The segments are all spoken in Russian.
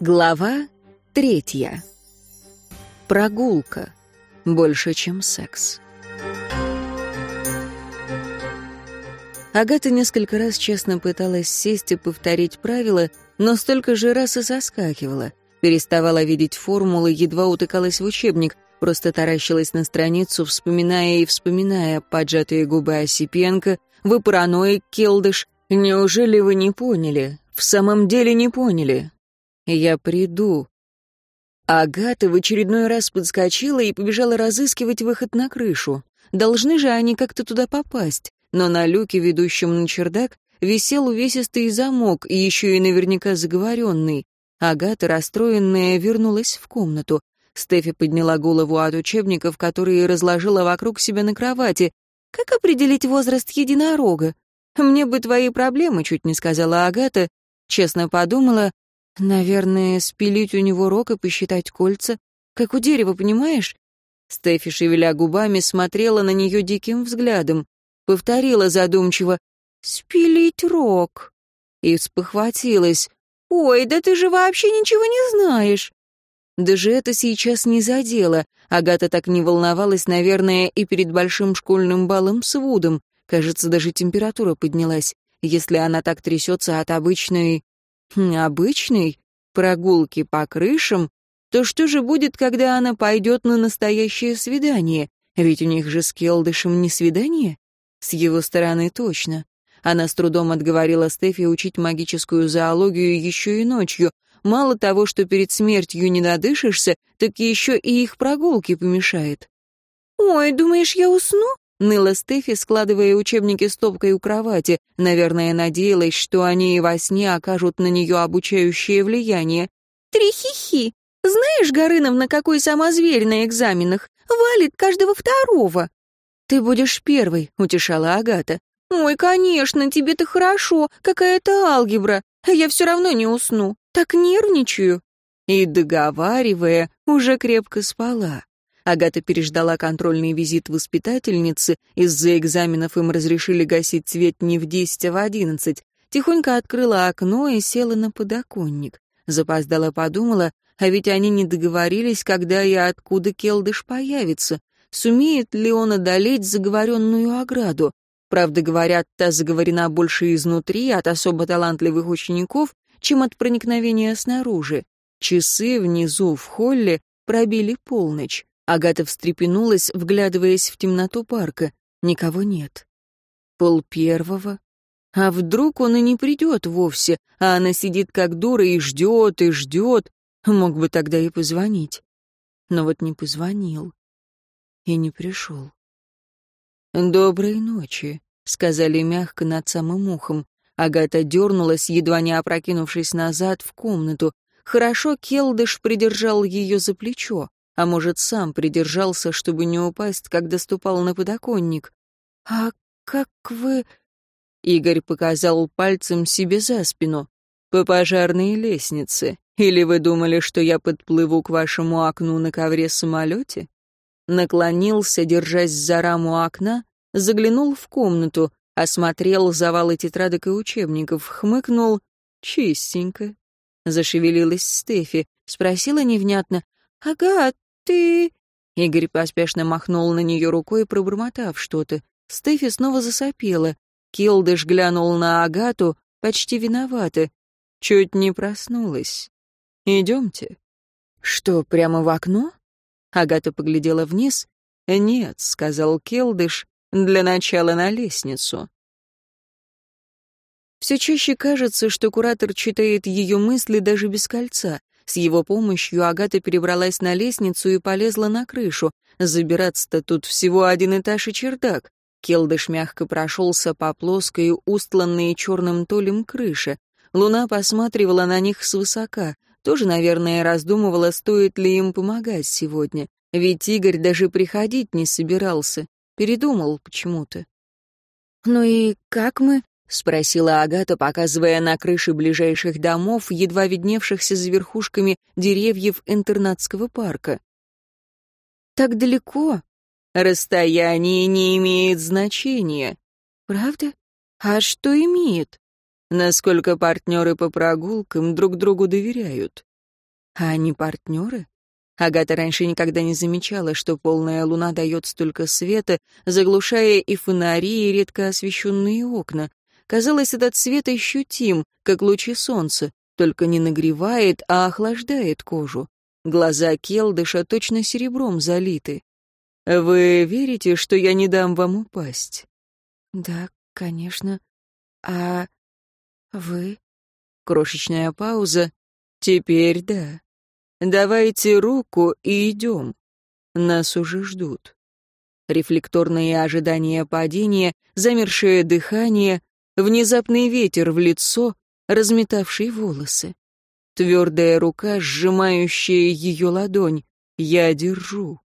Глава третья. Прогулка. Больше, чем секс. Агата несколько раз честно пыталась сесть и повторить правила, но столько же раз и соскакивала. Переставала видеть формулы, едва утыкалась в учебник, просто таращилась на страницу, вспоминая и вспоминая поджатые губы Осипенко, «Вы параноик, Келдыш, неужели вы не поняли? В самом деле не поняли? Я приду». Агата в очередной раз подскочила и побежала разыскивать выход на крышу. Должны же они как-то туда попасть. Но на люке, ведущем на чердак, висел увесистый замок, и еще и наверняка заговоренный. Агата, расстроенная, вернулась в комнату. Стефи подняла голову от учебников, которые разложила вокруг себя на кровати. «Как определить возраст единорога?» «Мне бы твои проблемы», — чуть не сказала Агата. Честно подумала, Наверное, спилить у него рог и посчитать кольца, как у дерева, понимаешь? Стефи, шевеля губами, смотрела на нее диким взглядом. Повторила задумчиво «Спилить рог». И спохватилась. «Ой, да ты же вообще ничего не знаешь». Даже это сейчас не задело. Агата так не волновалась, наверное, и перед большим школьным балом с Вудом. Кажется, даже температура поднялась. Если она так трясется от обычной обычной прогулки по крышам, то что же будет, когда она пойдет на настоящее свидание? Ведь у них же с Келдышем не свидание? С его стороны точно. Она с трудом отговорила Стефи учить магическую зоологию еще и ночью. Мало того, что перед смертью не надышишься, так еще и их прогулки помешает. «Ой, думаешь, я усну?» Ныла Стефи, складывая учебники стопкой у кровати. Наверное, надеялась, что они и во сне окажут на нее обучающее влияние. «Трихихи! Знаешь, Горынов, какой сама на экзаменах? Валит каждого второго!» «Ты будешь первой», — утешала Агата. «Ой, конечно, тебе-то хорошо, какая-то алгебра. Я все равно не усну. Так нервничаю». И, договаривая, уже крепко спала. Агата переждала контрольный визит воспитательницы, из-за экзаменов им разрешили гасить свет не в десять, а в одиннадцать. Тихонько открыла окно и села на подоконник. Запоздала подумала, а ведь они не договорились, когда и откуда Келдыш появится. Сумеет ли он одолеть заговоренную ограду? Правда, говорят, та заговорена больше изнутри, от особо талантливых учеников, чем от проникновения снаружи. Часы внизу в холле пробили полночь. Агата встрепенулась, вглядываясь в темноту парка. Никого нет. Пол первого. А вдруг он и не придет вовсе, а она сидит как дура и ждет, и ждет. Мог бы тогда и позвонить. Но вот не позвонил. И не пришел. «Доброй ночи», — сказали мягко над самым ухом. Агата дернулась, едва не опрокинувшись назад в комнату. Хорошо Келдыш придержал ее за плечо а может, сам придержался, чтобы не упасть, когда ступал на подоконник. «А как вы...» Игорь показал пальцем себе за спину. «По пожарной лестнице. Или вы думали, что я подплыву к вашему окну на ковре-самолете?» Наклонился, держась за раму окна, заглянул в комнату, осмотрел завалы тетрадок и учебников, хмыкнул. «Чистенько». Зашевелилась Стефи, спросила невнятно. «Ага, ты...» Игорь поспешно махнул на нее рукой, пробормотав что-то. Стефи снова засопела. Килдыш глянул на Агату, почти виновата. Чуть не проснулась. «Идемте». «Что, прямо в окно?» Агата поглядела вниз. «Нет», — сказал Келдыш, — «для начала на лестницу». Все чаще кажется, что куратор читает ее мысли даже без кольца. С его помощью Агата перебралась на лестницу и полезла на крышу. Забираться-то тут всего один этаж и чердак. Келдыш мягко прошелся по плоской, устланной черным толем крыше. Луна посматривала на них свысока. Тоже, наверное, раздумывала, стоит ли им помогать сегодня. Ведь Игорь даже приходить не собирался. Передумал почему-то. «Ну и как мы?» — спросила Агата, показывая на крыши ближайших домов, едва видневшихся за верхушками деревьев интернатского парка. «Так далеко. Расстояние не имеет значения. Правда? А что имеет? Насколько партнеры по прогулкам друг другу доверяют. А они партнеры? Агата раньше никогда не замечала, что полная луна дает столько света, заглушая и фонари, и редко освещенные окна. Казалось, этот свет ощутим, как лучи солнца, только не нагревает, а охлаждает кожу. Глаза Келдыша точно серебром залиты. «Вы верите, что я не дам вам упасть?» «Да, конечно. А вы?» Крошечная пауза. «Теперь да. Давайте руку и идем. Нас уже ждут». Рефлекторные ожидания падения, замершее дыхание, внезапный ветер в лицо, разметавший волосы. Твердая рука, сжимающая ее ладонь. Я держу.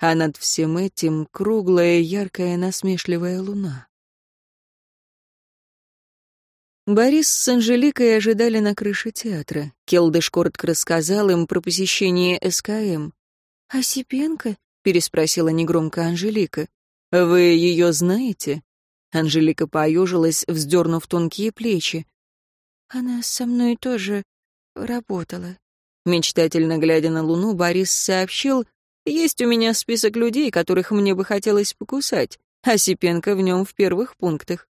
А над всем этим круглая, яркая, насмешливая луна. Борис с Анжеликой ожидали на крыше театра. Келдыш коротко рассказал им про посещение СКМ. «Осипенко?» — переспросила негромко Анжелика. «Вы ее знаете?» Анжелика поежилась, вздернув тонкие плечи. «Она со мной тоже работала». Мечтательно глядя на Луну, Борис сообщил, «Есть у меня список людей, которых мне бы хотелось покусать. Осипенко в нем в первых пунктах».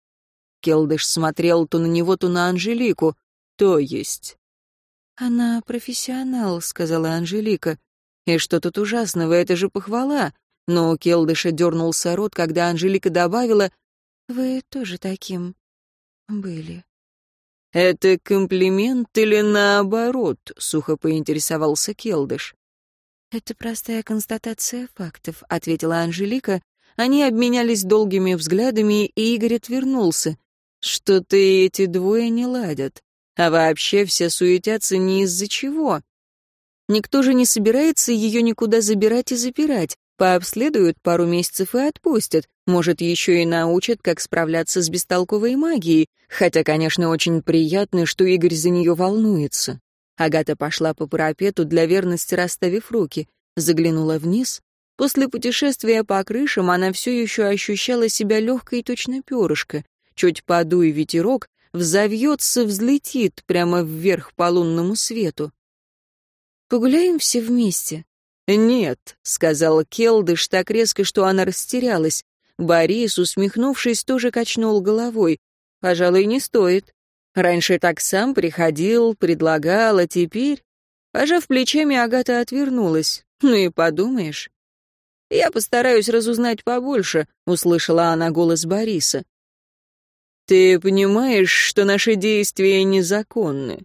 Келдыш смотрел то на него, то на Анжелику. «То есть?» «Она профессионал», — сказала Анжелика. «И что тут ужасного? Это же похвала». Но у Келдыша дернулся рот, когда Анжелика добавила, «Вы тоже таким были». «Это комплимент или наоборот?» — сухо поинтересовался Келдыш. «Это простая констатация фактов», — ответила Анжелика. Они обменялись долгими взглядами, и Игорь отвернулся. Что-то эти двое не ладят. А вообще все суетятся не из-за чего. Никто же не собирается ее никуда забирать и запирать. Пообследуют пару месяцев и отпустят. Может, еще и научат, как справляться с бестолковой магией. Хотя, конечно, очень приятно, что Игорь за нее волнуется. Агата пошла по парапету, для верности расставив руки. Заглянула вниз. После путешествия по крышам она все еще ощущала себя легкой точно перышко чуть подуй ветерок, взовьется, взлетит прямо вверх по лунному свету. «Погуляем все вместе?» «Нет», — сказала Келдыш так резко, что она растерялась. Борис, усмехнувшись, тоже качнул головой. «Пожалуй, не стоит. Раньше так сам приходил, предлагал, а теперь...» Пожав плечами, Агата отвернулась. «Ну и подумаешь». «Я постараюсь разузнать побольше», — услышала она голос Бориса. Ты понимаешь, что наши действия незаконны?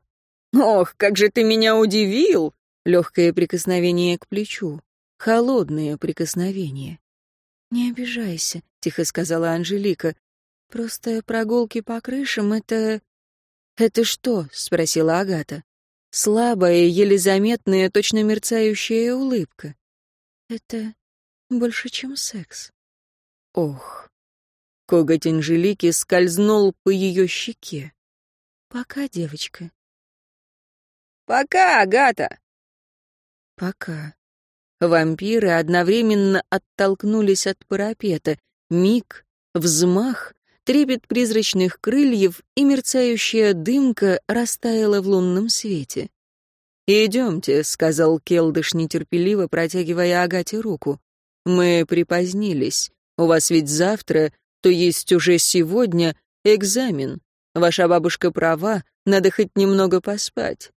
Ох, как же ты меня удивил! Легкое прикосновение к плечу. Холодное прикосновение. «Не обижайся», — тихо сказала Анжелика. «Просто прогулки по крышам — это...» «Это что?» — спросила Агата. Слабая, еле заметная, точно мерцающая улыбка. «Это больше, чем секс». Ох, Коготь Анжелики скользнул по ее щеке. «Пока, девочка». «Пока, Агата!» «Пока». Вампиры одновременно оттолкнулись от парапета. Миг, взмах, трепет призрачных крыльев и мерцающая дымка растаяла в лунном свете. «Идемте», — сказал Келдыш нетерпеливо, протягивая Агате руку. «Мы припозднились. У вас ведь завтра то есть уже сегодня экзамен. Ваша бабушка права, надо хоть немного поспать.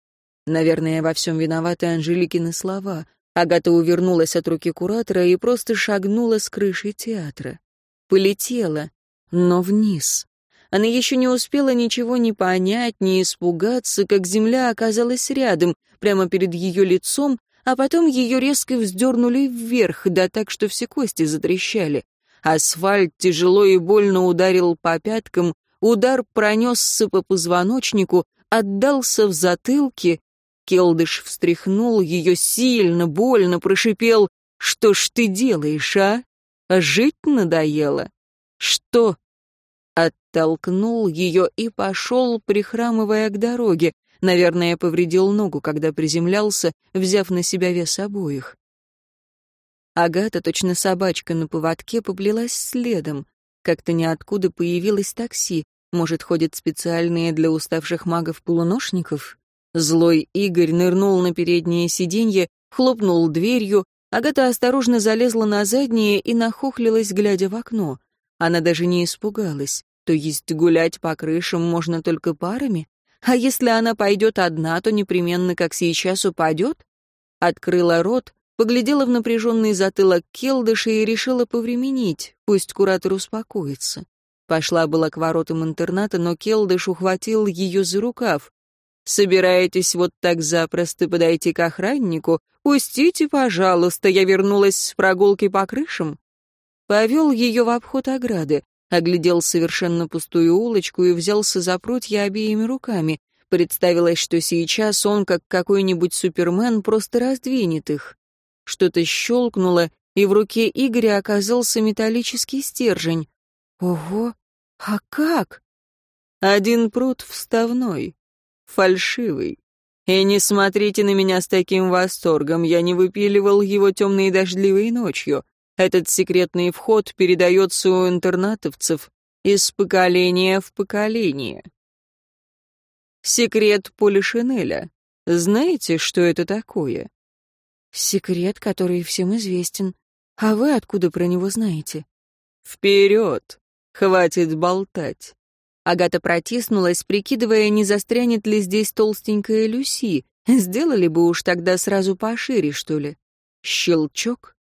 Наверное, во всем виноваты Анжеликины слова. Агата увернулась от руки куратора и просто шагнула с крыши театра. Полетела, но вниз. Она еще не успела ничего не понять, не испугаться, как земля оказалась рядом, прямо перед ее лицом, а потом ее резко вздернули вверх, да так, что все кости затрещали. Асфальт тяжело и больно ударил по пяткам, удар пронесся по позвоночнику, отдался в затылке. Келдыш встряхнул ее сильно, больно, прошипел. «Что ж ты делаешь, а? Жить надоело? Что?» Оттолкнул ее и пошел, прихрамывая к дороге. Наверное, повредил ногу, когда приземлялся, взяв на себя вес обоих. Агата, точно собачка на поводке, поплелась следом. Как-то ниоткуда появилось такси. Может, ходят специальные для уставших магов-полуношников? Злой Игорь нырнул на переднее сиденье, хлопнул дверью, Агата осторожно залезла на заднее и нахохлилась, глядя в окно. Она даже не испугалась. То есть гулять по крышам можно только парами? А если она пойдет одна, то непременно, как сейчас, упадет? Открыла рот, поглядела в напряженный затылок Келдыша и решила повременить, пусть куратор успокоится. Пошла была к воротам интерната, но Келдыш ухватил ее за рукав. «Собираетесь вот так запросто подойти к охраннику? Пустите, пожалуйста, я вернулась с прогулки по крышам». Повел ее в обход ограды, оглядел совершенно пустую улочку и взялся за прутья обеими руками. Представилось, что сейчас он, как какой-нибудь супермен, просто раздвинет их. Что-то щелкнуло, и в руке Игоря оказался металлический стержень. Ого, а как? Один пруд вставной, фальшивый. И не смотрите на меня с таким восторгом, я не выпиливал его темной дождливой ночью. Этот секретный вход передается у интернатовцев из поколения в поколение. Секрет Полишинеля. Знаете, что это такое? Секрет, который всем известен. А вы откуда про него знаете? Вперед! Хватит болтать. Агата протиснулась, прикидывая, не застрянет ли здесь толстенькая Люси. Сделали бы уж тогда сразу пошире, что ли. Щелчок.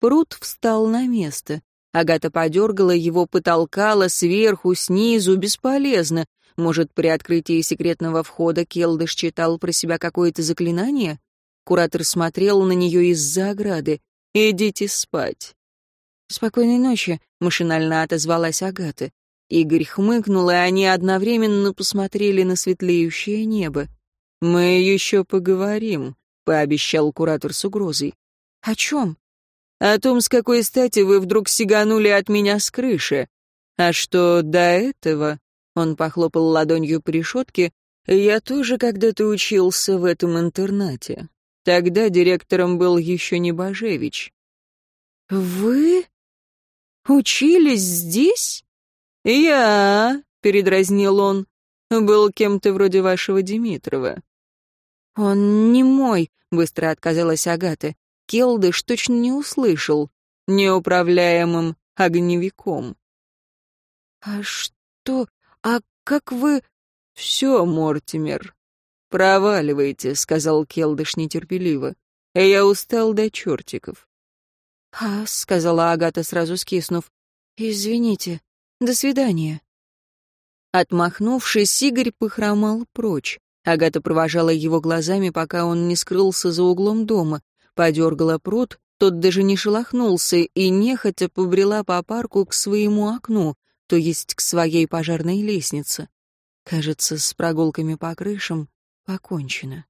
Пруд встал на место. Агата подергала его, потолкала сверху, снизу, бесполезно. Может, при открытии секретного входа Келдыш читал про себя какое-то заклинание? Куратор смотрел на нее из-за ограды. «Идите спать». «Спокойной ночи», — машинально отозвалась Агата. Игорь хмыкнул, и они одновременно посмотрели на светлеющее небо. «Мы еще поговорим», — пообещал куратор с угрозой. «О чем?» О том, с какой стати вы вдруг сиганули от меня с крыши. А что до этого, он похлопал ладонью по решетке, я тоже когда-то учился в этом интернате. Тогда директором был еще не Бажевич. Вы учились здесь? Я, передразнил он, был кем-то вроде вашего Димитрова. Он не мой, быстро отказалась Агата. Келдыш точно не услышал, неуправляемым огневиком. «А что? А как вы...» «Все, Мортимер, проваливайте», — сказал Келдыш нетерпеливо. «Я устал до чертиков». «А», — сказала Агата, сразу скиснув, — «извините, до свидания». Отмахнувшись, Игорь похромал прочь. Агата провожала его глазами, пока он не скрылся за углом дома подергала пруд, тот даже не шелохнулся и нехотя побрела по парку к своему окну, то есть к своей пожарной лестнице. Кажется, с прогулками по крышам покончено.